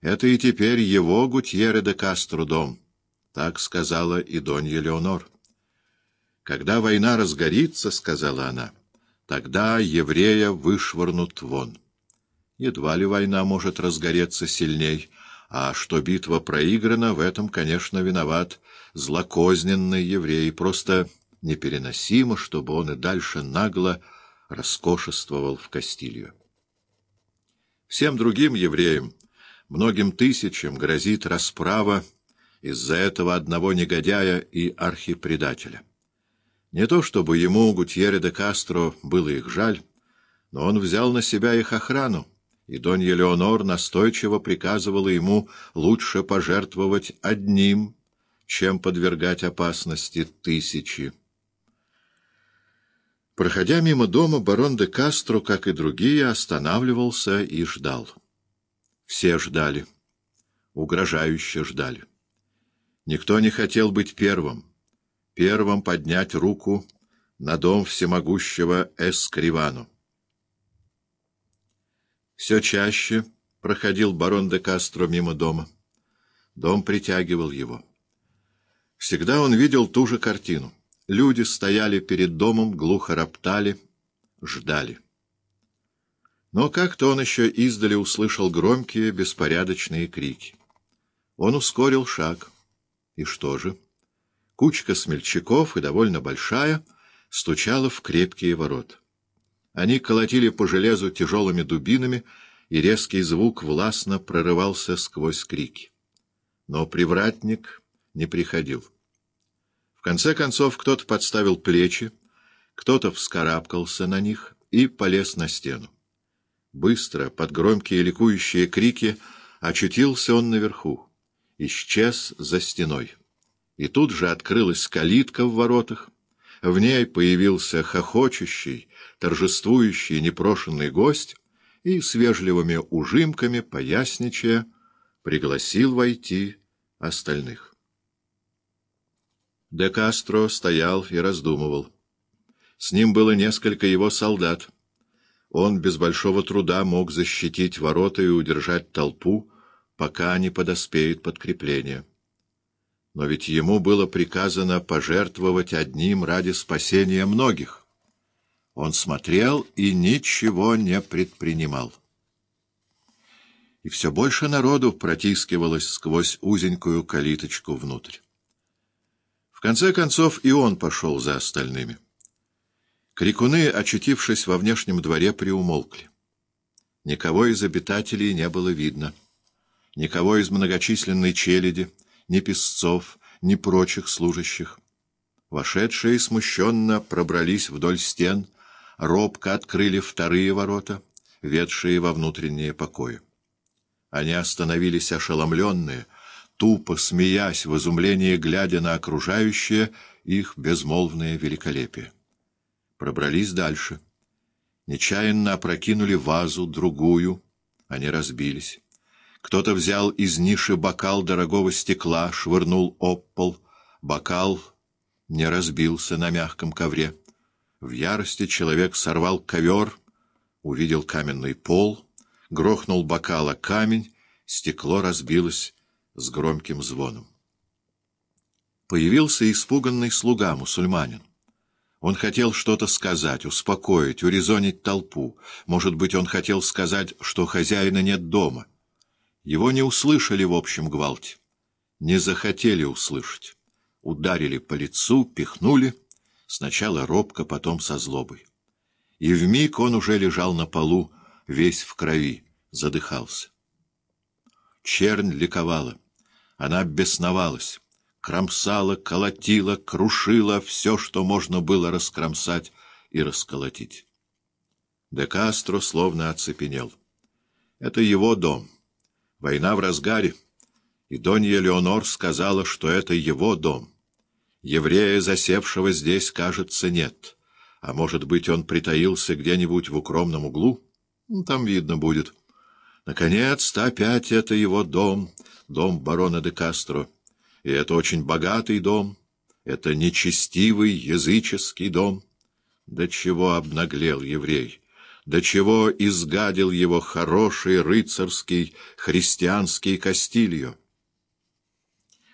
Это и теперь его Гутьере де Кастро дом. Так сказала и Донья Леонор. Когда война разгорится, — сказала она, — тогда еврея вышвырнут вон. Едва ли война может разгореться сильней, а что битва проиграна, в этом, конечно, виноват злокозненный еврей. Просто непереносимо, чтобы он и дальше нагло роскошествовал в Кастилью. Всем другим евреям, многим тысячам, грозит расправа из-за этого одного негодяя и архипредателя. Не то чтобы ему, Гутьере де Кастро, было их жаль, но он взял на себя их охрану, и Донья Леонор настойчиво приказывала ему лучше пожертвовать одним, чем подвергать опасности тысячи. Проходя мимо дома, барон де Кастро, как и другие, останавливался и ждал. Все ждали, угрожающе ждали. Никто не хотел быть первым, первым поднять руку на дом всемогущего Эскривану. Все чаще проходил барон де Кастро мимо дома. Дом притягивал его. Всегда он видел ту же картину. Люди стояли перед домом, глухо роптали, ждали. Но как-то он еще издали услышал громкие, беспорядочные крики. Он ускорил шаг. И что же? Кучка смельчаков, и довольно большая, стучала в крепкие ворота. Они колотили по железу тяжелыми дубинами, и резкий звук властно прорывался сквозь крики. Но привратник не приходил. В конце концов кто-то подставил плечи, кто-то вскарабкался на них и полез на стену. Быстро, под громкие ликующие крики, очутился он наверху, исчез за стеной. И тут же открылась калитка в воротах, в ней появился хохочущий, торжествующий непрошенный гость и с вежливыми ужимками, поясничая, пригласил войти остальных. Де Кастро стоял и раздумывал. С ним было несколько его солдат. Он без большого труда мог защитить ворота и удержать толпу, пока не подоспеет подкрепление. Но ведь ему было приказано пожертвовать одним ради спасения многих. Он смотрел и ничего не предпринимал. И все больше народу протискивалось сквозь узенькую калиточку внутрь. В конце концов и он пошел за остальными. Крикуны, очутившись во внешнем дворе, приумолкли. Никого из обитателей не было видно. Никого из многочисленной челяди — ни песцов, ни прочих служащих. Вошедшие смущенно пробрались вдоль стен, робко открыли вторые ворота, ведшие во внутренние покои. Они остановились ошеломленные, тупо смеясь в изумлении, глядя на окружающее их безмолвное великолепие. Пробрались дальше. Нечаянно опрокинули вазу, другую. Они разбились. Кто-то взял из ниши бокал дорогого стекла, швырнул об пол. Бокал не разбился на мягком ковре. В ярости человек сорвал ковер, увидел каменный пол, грохнул бокала камень, стекло разбилось с громким звоном. Появился испуганный слуга, мусульманин. Он хотел что-то сказать, успокоить, урезонить толпу. Может быть, он хотел сказать, что хозяина нет дома. Его не услышали в общем гвалте, не захотели услышать. Ударили по лицу, пихнули, сначала робко, потом со злобой. И вмиг он уже лежал на полу, весь в крови, задыхался. Чернь ликовала. Она бесновалась, кромсала, колотила, крушила все, что можно было раскромсать и расколотить. Де Кастро словно оцепенел. Это его дом. Война в разгаре, и Донья Леонор сказала, что это его дом. Еврея, засевшего здесь, кажется, нет. А может быть, он притаился где-нибудь в укромном углу? Ну, там видно будет. Наконец-то опять это его дом, дом барона де Кастро. И это очень богатый дом, это нечестивый языческий дом. До чего обнаглел еврей! до чего изгадил его хороший рыцарский христианский Кастильо.